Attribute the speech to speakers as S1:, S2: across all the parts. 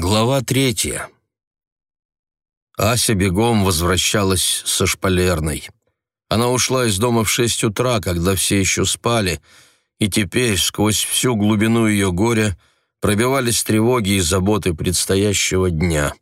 S1: Глава третья. Ася бегом возвращалась со шпалерной. Она ушла из дома в шесть утра, когда все еще спали, и теперь сквозь всю глубину ее горя пробивались тревоги и заботы предстоящего дня.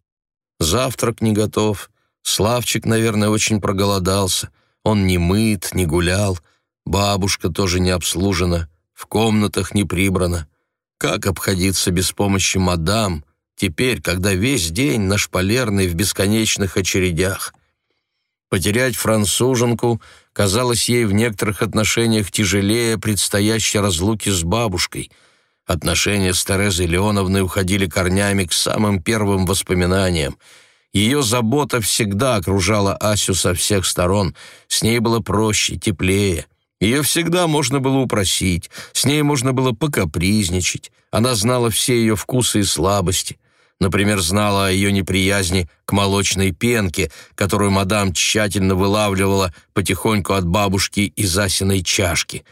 S1: Завтрак не готов, Славчик, наверное, очень проголодался, он не мыт, не гулял, бабушка тоже не обслужена, в комнатах не прибрана. Как обходиться без помощи мадам — Теперь, когда весь день на шпалерной в бесконечных очередях. Потерять француженку казалось ей в некоторых отношениях тяжелее предстоящей разлуки с бабушкой. Отношения с Терезой Леоновной уходили корнями к самым первым воспоминаниям. Ее забота всегда окружала Асю со всех сторон, с ней было проще, теплее. Ее всегда можно было упросить, с ней можно было покапризничать. Она знала все ее вкусы и слабости например, знала о ее неприязни к молочной пенке, которую мадам тщательно вылавливала потихоньку от бабушки из Асиной чашки.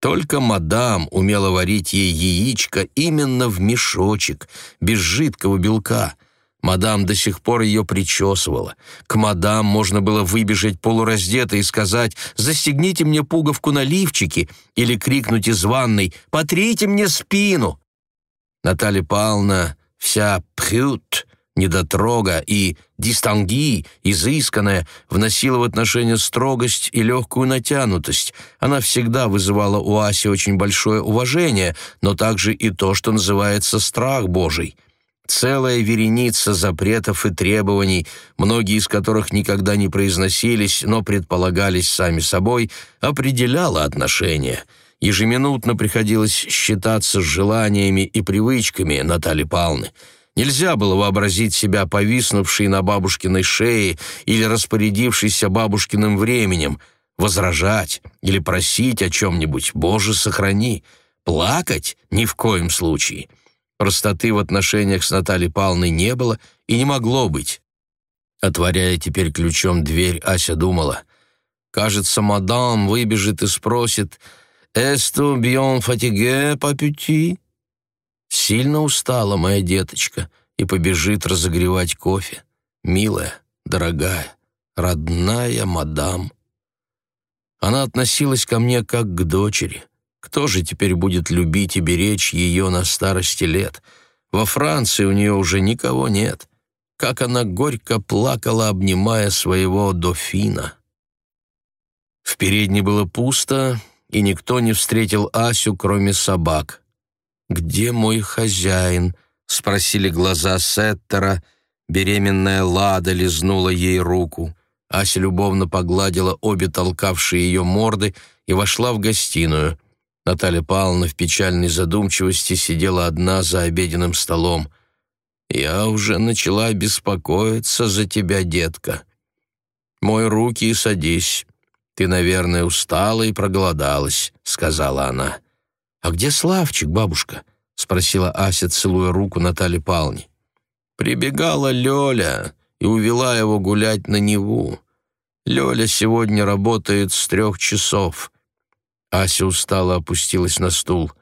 S1: Только мадам умела варить ей яичко именно в мешочек, без жидкого белка. Мадам до сих пор ее причесывала. К мадам можно было выбежать полураздетой и сказать «Застегните мне пуговку на лифчике» или крикнуть из ванной «Потрите мне спину». Наталья Павловна Вся «прют» недотрога и дистанги, изысканная, вносила в отношения строгость и легкую натянутость. Она всегда вызывала у Аси очень большое уважение, но также и то, что называется страх Божий. Целая вереница запретов и требований, многие из которых никогда не произносились, но предполагались сами собой, определяла отношения — ежеминутно приходилось считаться с желаниями и привычками Натальи Павловны. Нельзя было вообразить себя повиснувшей на бабушкиной шее или распорядившейся бабушкиным временем, возражать или просить о чем-нибудь, Боже, сохрани. Плакать ни в коем случае. Простоты в отношениях с Натальей Павловной не было и не могло быть. Отворяя теперь ключом дверь, Ася думала. «Кажется, мадам выбежит и спросит, «Эсту бьон фатиге, папюти?» Сильно устала моя деточка и побежит разогревать кофе. Милая, дорогая, родная мадам. Она относилась ко мне как к дочери. Кто же теперь будет любить и беречь ее на старости лет? Во Франции у нее уже никого нет. Как она горько плакала, обнимая своего дофина. В передней было пусто, и никто не встретил Асю, кроме собак. «Где мой хозяин?» — спросили глаза Сеттера. Беременная Лада лизнула ей руку. Ася любовно погладила обе толкавшие ее морды и вошла в гостиную. Наталья Павловна в печальной задумчивости сидела одна за обеденным столом. «Я уже начала беспокоиться за тебя, детка. Мой руки и садись. «Ты, наверное, устала и проголодалась», — сказала она. «А где Славчик, бабушка?» — спросила Ася, целуя руку Натальи Павловне. Прибегала Лёля и увела его гулять на Неву. Лёля сегодня работает с трех часов. Ася устало опустилась на стул.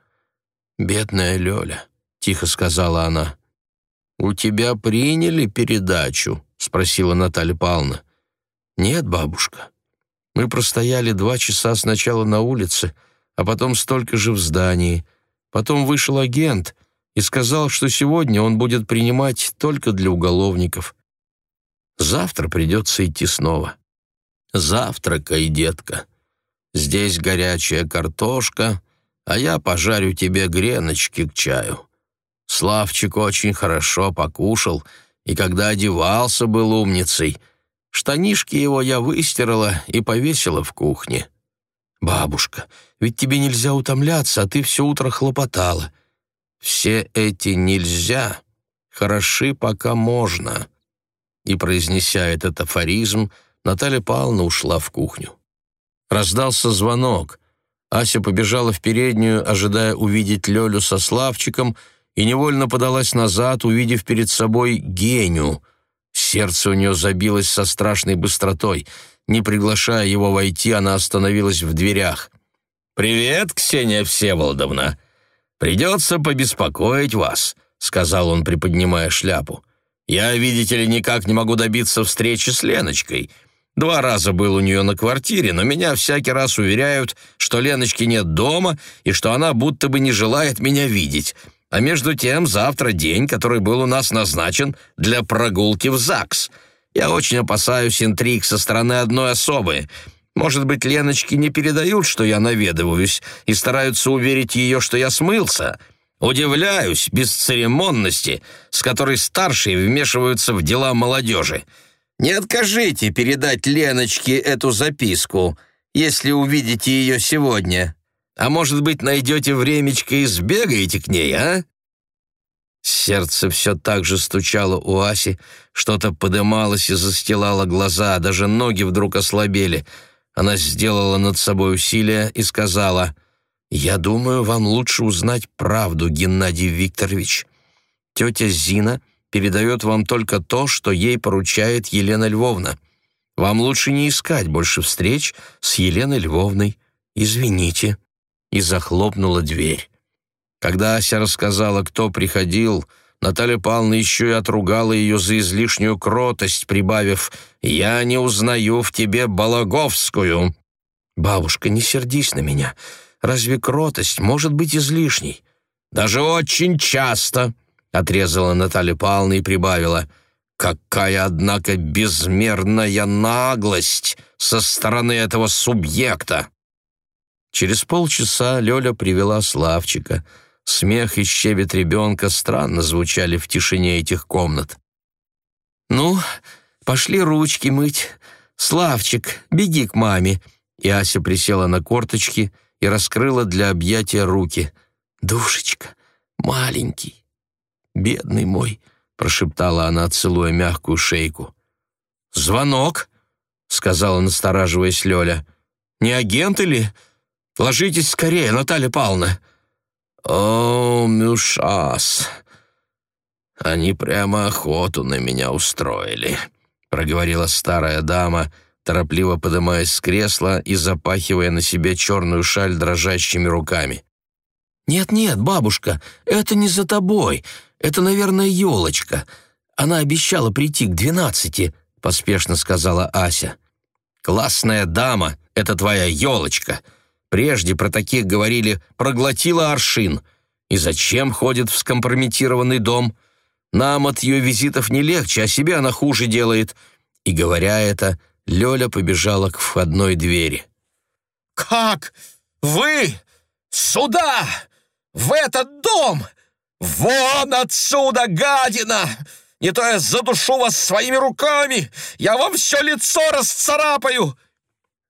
S1: «Бедная Лёля», — тихо сказала она. «У тебя приняли передачу?» — спросила Наталья Павловна. «Нет, бабушка. Мы простояли два часа сначала на улице, а потом столько же в здании. Потом вышел агент и сказал, что сегодня он будет принимать только для уголовников. Завтра придется идти снова. Завтракай, детка. Здесь горячая картошка, а я пожарю тебе греночки к чаю. Славчик очень хорошо покушал, и когда одевался, был умницей — Штанишки его я выстирала и повесила в кухне. «Бабушка, ведь тебе нельзя утомляться, а ты все утро хлопотала. Все эти «нельзя» хороши, пока можно». И, произнеся этот афоризм, Наталья Павловна ушла в кухню. Раздался звонок. Ася побежала в переднюю, ожидая увидеть Лёлю со Славчиком, и невольно подалась назад, увидев перед собой Геню — Сердце у нее забилось со страшной быстротой. Не приглашая его войти, она остановилась в дверях. «Привет, Ксения Всеволодовна! Придется побеспокоить вас», — сказал он, приподнимая шляпу. «Я, видите ли, никак не могу добиться встречи с Леночкой. Два раза был у нее на квартире, но меня всякий раз уверяют, что Леночки нет дома и что она будто бы не желает меня видеть. А между тем завтра день, который был у нас назначен для прогулки в ЗАГС. Я очень опасаюсь интриг со стороны одной особы. Может быть, Леночки не передают, что я наведываюсь, и стараются уверить ее, что я смылся. Удивляюсь бесцеремонности, с которой старшие вмешиваются в дела молодежи. Не откажите передать Леночке эту записку, если увидите ее сегодня. А может быть, найдете времечко и сбегаете к ней, а?» Сердце все так же стучало у Аси, что-то подымалось и застилало глаза, даже ноги вдруг ослабели. Она сделала над собой усилие и сказала, «Я думаю, вам лучше узнать правду, Геннадий Викторович. Тетя Зина передает вам только то, что ей поручает Елена Львовна. Вам лучше не искать больше встреч с Еленой Львовной. Извините». И захлопнула дверь. Когда Ася рассказала, кто приходил, Наталья Павловна еще и отругала ее за излишнюю кротость, прибавив «Я не узнаю в тебе Балаговскую». «Бабушка, не сердись на меня. Разве кротость может быть излишней?» «Даже очень часто», — отрезала Наталья Павловна и прибавила. «Какая, однако, безмерная наглость со стороны этого субъекта!» Через полчаса Лёля привела Славчика — Смех и щебет ребенка странно звучали в тишине этих комнат. «Ну, пошли ручки мыть. Славчик, беги к маме». И Ася присела на корточки и раскрыла для объятия руки. «Душечка, маленький, бедный мой», — прошептала она, целуя мягкую шейку. «Звонок», — сказала, настораживаясь Лёля. «Не агент или? Ложитесь скорее, Наталья Павловна». «О, Мюшас! Они прямо охоту на меня устроили», — проговорила старая дама, торопливо подымаясь с кресла и запахивая на себе черную шаль дрожащими руками. «Нет-нет, бабушка, это не за тобой. Это, наверное, елочка. Она обещала прийти к двенадцати», — поспешно сказала Ася. «Классная дама, это твоя елочка», Прежде про таких говорили «проглотила аршин». И зачем ходит в скомпрометированный дом? Нам от ее визитов не легче, а себе она хуже делает. И, говоря это, Лёля побежала к входной двери.
S2: «Как? Вы? Сюда? В этот дом? Вон отсюда, гадина! Не то я задушу вас своими руками! Я вам все лицо расцарапаю!»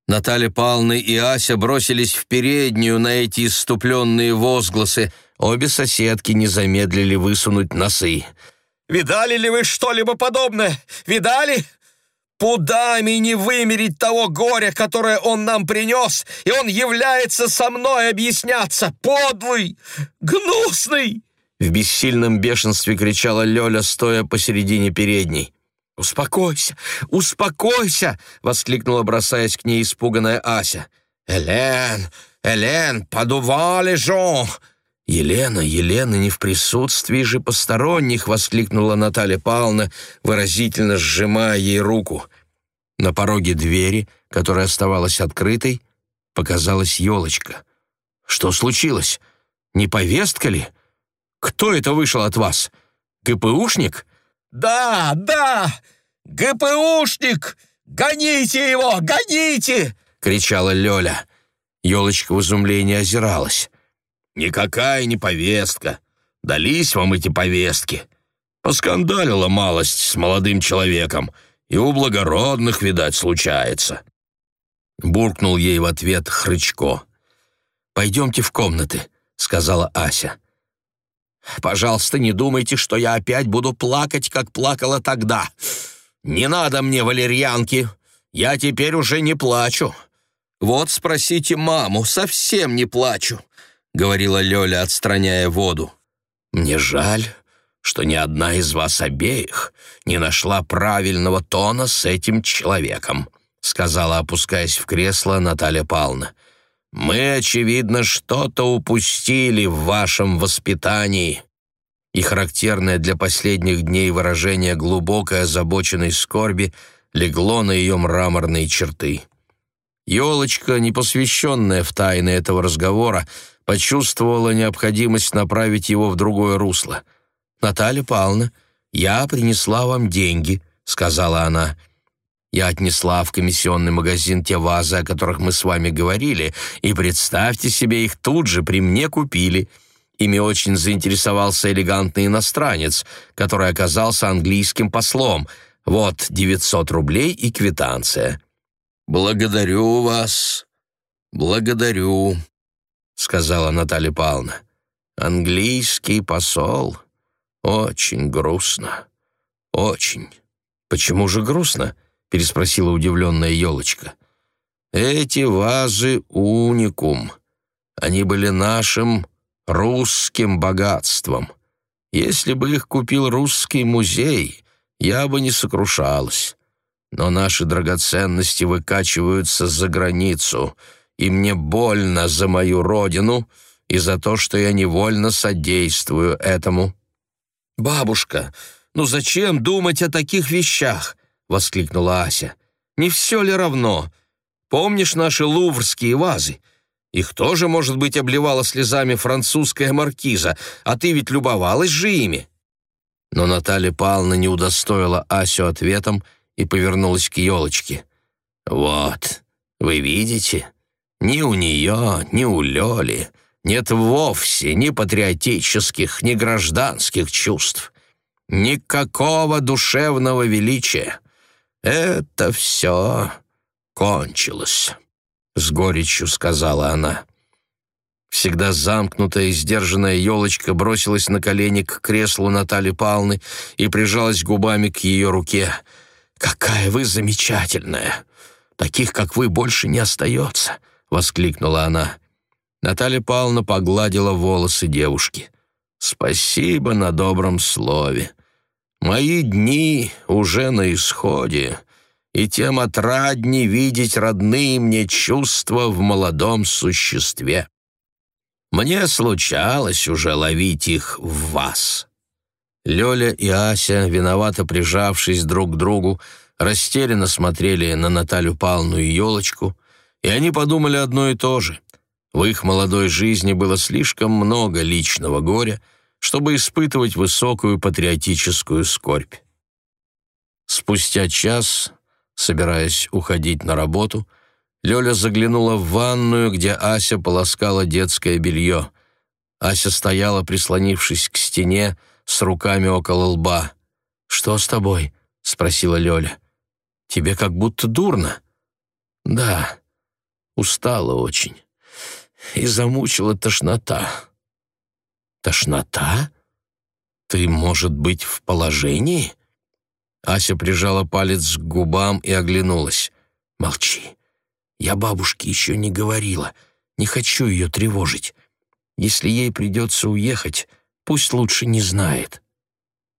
S1: Наталья Павловна и Ася бросились в переднюю на эти иступленные возгласы. Обе соседки не замедлили высунуть носы.
S2: «Видали ли вы что-либо подобное? Видали? Пудами не вымерить того горя, которое он нам принес, и он является со мной объясняться. Подлый! Гнусный!»
S1: В бессильном бешенстве кричала Лёля, стоя посередине передней.
S2: «Успокойся! Успокойся!» — воскликнула, бросаясь к ней испуганная Ася. «Элен! Элен! Подували жо!»
S1: «Елена, Елена, не в присутствии же посторонних!» — воскликнула Наталья Павловна, выразительно сжимая ей руку. На пороге двери, которая оставалась открытой, показалась елочка. «Что случилось? Не повестка ли? Кто это вышел от вас? ГПУшник?»
S2: «Да, да! ГПУшник! Гоните его, гоните!» — кричала Лёля.
S1: Ёлочка в изумлении озиралась.
S2: «Никакая не повестка. Дались вам эти повестки. Поскандалила малость с молодым человеком, и у благородных, видать, случается».
S1: Буркнул ей в ответ Хрычко. «Пойдемте в комнаты», — сказала Ася.
S2: Пожалуйста, не думайте, что я опять буду плакать, как плакала тогда. Не надо мне валерьянки. Я теперь уже не плачу. Вот спросите маму, совсем не плачу», — говорила Лёля, отстраняя воду. «Мне жаль, что ни одна из вас обеих не нашла правильного тона с этим человеком», — сказала, опускаясь в кресло Наталья Павловна. Мы, очевидно, что-то упустили в вашем воспитании.
S1: и характерное для последних дней выражение глубокой озабоченной скорби легло на ее мраморные черты. Елочка, не посвященная в тайны этого разговора, почувствовала необходимость направить его в другое русло. «Наталья Павловна, я принесла вам деньги», — сказала она. «Я отнесла в комиссионный магазин те вазы, о которых мы с вами говорили, и, представьте себе, их тут же при мне купили». Ими очень заинтересовался элегантный иностранец, который оказался английским послом. Вот 900 рублей и квитанция. «Благодарю вас, благодарю», — сказала Наталья Павловна. «Английский посол. Очень грустно. Очень». «Почему же грустно?» — переспросила удивленная елочка. «Эти вазы уникум. Они были нашим русским богатством. Если бы их купил русский музей, я бы не сокрушалась. Но наши драгоценности выкачиваются за границу, и мне больно за мою родину и за то, что я невольно содействую этому». «Бабушка, ну зачем думать о таких вещах?» — воскликнула Ася. «Не все ли равно? Помнишь наши луврские вазы? Их тоже, может быть, обливала слезами французская маркиза, а ты ведь любовалась же ими». Но Наталья Павловна не удостоила Асю ответом и повернулась к елочке. «Вот, вы видите, ни у нее, ни у Лёли нет вовсе ни патриотических, ни гражданских чувств, никакого душевного величия. Это все кончилось». — с горечью сказала она. Всегда замкнутая и сдержанная елочка бросилась на колени к креслу Натальи Павловны и прижалась губами к ее руке. «Какая вы замечательная! Таких, как вы, больше не остается!» — воскликнула она. Наталья Павловна погладила волосы девушки. «Спасибо на добром слове. Мои дни уже на исходе и тем отрадней видеть родные мне чувства в молодом существе. Мне случалось уже ловить их в вас». Лёля и Ася, виновато прижавшись друг к другу, растерянно смотрели на Наталью Павловну и елочку, и они подумали одно и то же. В их молодой жизни было слишком много личного горя, чтобы испытывать высокую патриотическую скорбь. Спустя час Собираясь уходить на работу, Лёля заглянула в ванную, где Ася полоскала детское белье. Ася стояла, прислонившись к стене, с руками около лба. «Что с тобой?» — спросила Лёля. «Тебе как будто дурно?» «Да, устала очень. И замучила тошнота». «Тошнота? Ты, может быть, в положении?» Ася прижала палец к губам и оглянулась. «Молчи. Я бабушке еще не говорила. Не хочу ее тревожить. Если ей придется уехать, пусть лучше не знает».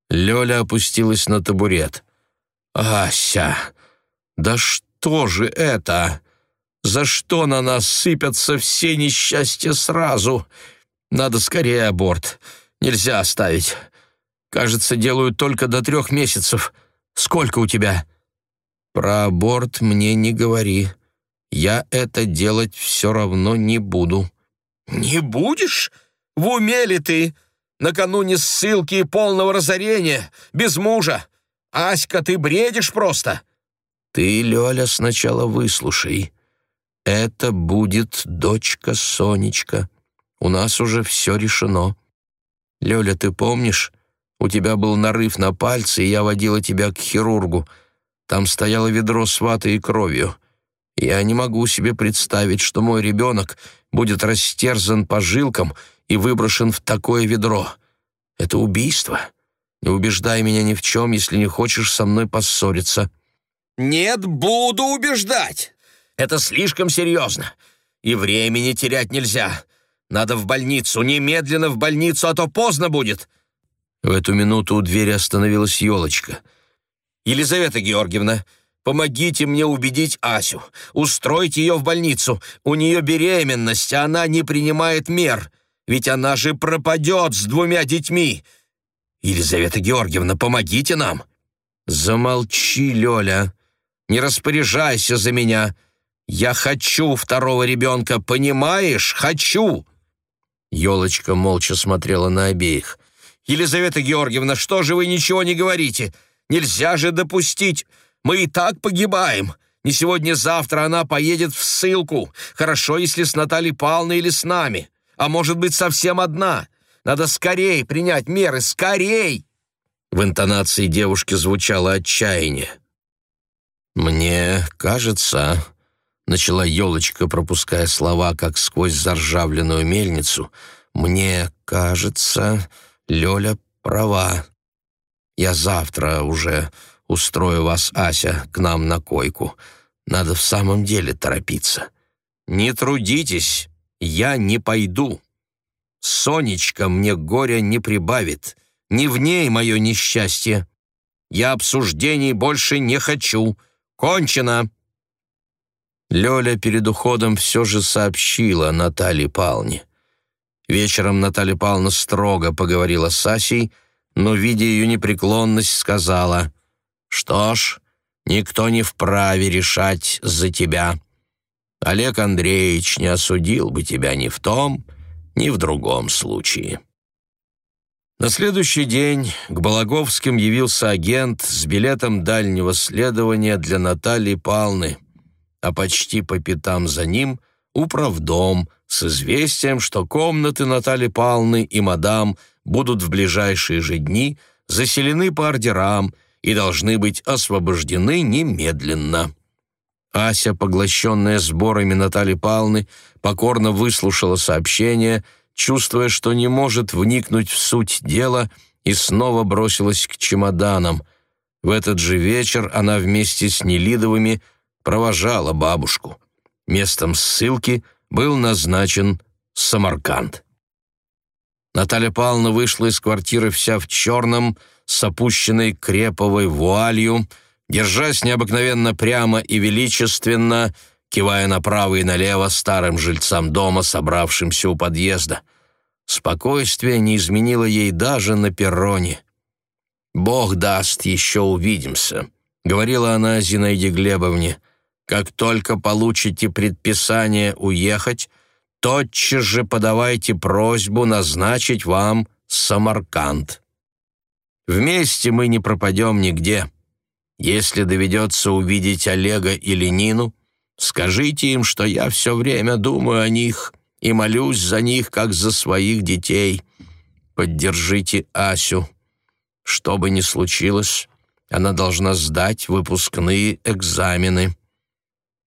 S1: Лёля опустилась на табурет. «Ася, да что же это? За что на нас сыпятся все несчастья сразу? Надо скорее аборт. Нельзя оставить. Кажется, делают только до трех месяцев». Сколько у тебя?» «Про аборт мне не говори. Я это делать все равно не буду». «Не будешь? В уме ли ты? Накануне ссылки и полного разорения, без мужа. Аська, ты бредишь просто!» «Ты, Лёля, сначала выслушай. Это будет дочка Сонечка. У нас уже все решено. Лёля, ты помнишь, у тебя был нарыв на пальце, и я водила тебя к хирургу. Там стояло ведро с ватой и кровью. Я не могу себе представить, что мой ребенок будет растерзан по жилкам и выброшен в такое ведро. Это убийство. Не убеждай меня ни в чем, если не хочешь со мной поссориться». «Нет, буду убеждать. Это слишком серьезно. И времени терять нельзя. Надо в больницу, немедленно в больницу, а то поздно будет. В эту минуту у двери остановилась елочка. «Елизавета Георгиевна, помогите мне убедить Асю. Устройте ее в больницу. У нее беременность, а она не принимает мер. Ведь она же пропадет с двумя детьми.
S2: Елизавета Георгиевна, помогите нам!»
S1: «Замолчи, Лёля! Не распоряжайся за меня! Я хочу второго ребенка, понимаешь? Хочу!» Ёлочка молча смотрела на обеих.
S2: «Елизавета Георгиевна, что же вы ничего не говорите? Нельзя же допустить! Мы и так погибаем! Не сегодня-завтра она поедет в ссылку. Хорошо, если с Натальей Павловной или с нами. А может быть, совсем одна. Надо скорей принять меры, скорей!»
S1: В интонации девушки звучало отчаяние. «Мне кажется...» — начала елочка, пропуская слова, как сквозь заржавленную мельницу. «Мне кажется, Лёля права. Я завтра уже устрою вас, Ася, к нам на койку. Надо в самом деле торопиться. Не трудитесь, я не пойду. Сонечка мне горя не прибавит, не в ней мое несчастье. Я обсуждений больше не хочу. Кончено!» Лёля перед уходом все же сообщила Наталье Павловне. Вечером Наталья Павловна строго поговорила с Асей, но, видя ее непреклонность, сказала, «Что ж, никто не вправе решать за тебя. Олег Андреевич не осудил бы тебя ни в том, ни в другом случае». На следующий день к Балаговским явился агент с билетом дальнего следования для Натальи Палны, а почти по пятам за ним — управдом с известием, что комнаты Натальи Палны и мадам будут в ближайшие же дни заселены по ордерам и должны быть освобождены немедленно. Ася, поглощенная сборами Натальи Павловны, покорно выслушала сообщение, чувствуя, что не может вникнуть в суть дела, и снова бросилась к чемоданам. В этот же вечер она вместе с Нелидовыми провожала бабушку. Местом ссылки был назначен Самарканд. Наталья Павловна вышла из квартиры вся в черном, с опущенной креповой вуалью, держась необыкновенно прямо и величественно, кивая направо и налево старым жильцам дома, собравшимся у подъезда. Спокойствие не изменило ей даже на перроне. «Бог даст, еще увидимся», — говорила она Зинаиде Глебовне. «Как только получите предписание уехать, тотчас же подавайте просьбу назначить вам Самарканд. Вместе мы не пропадем нигде». Если доведется увидеть Олега или Нину, скажите им, что я все время думаю о них и молюсь за них, как за своих детей. Поддержите Асю. Что бы ни случилось, она должна сдать выпускные экзамены.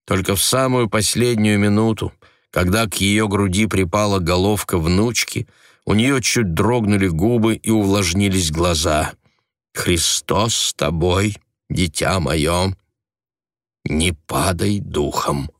S1: Только в самую последнюю минуту, когда к ее груди припала головка внучки, у нее чуть дрогнули губы и увлажнились глаза. «Христос с тобой!» дитя мое, не падай духом.